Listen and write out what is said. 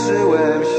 اس سے ہوئے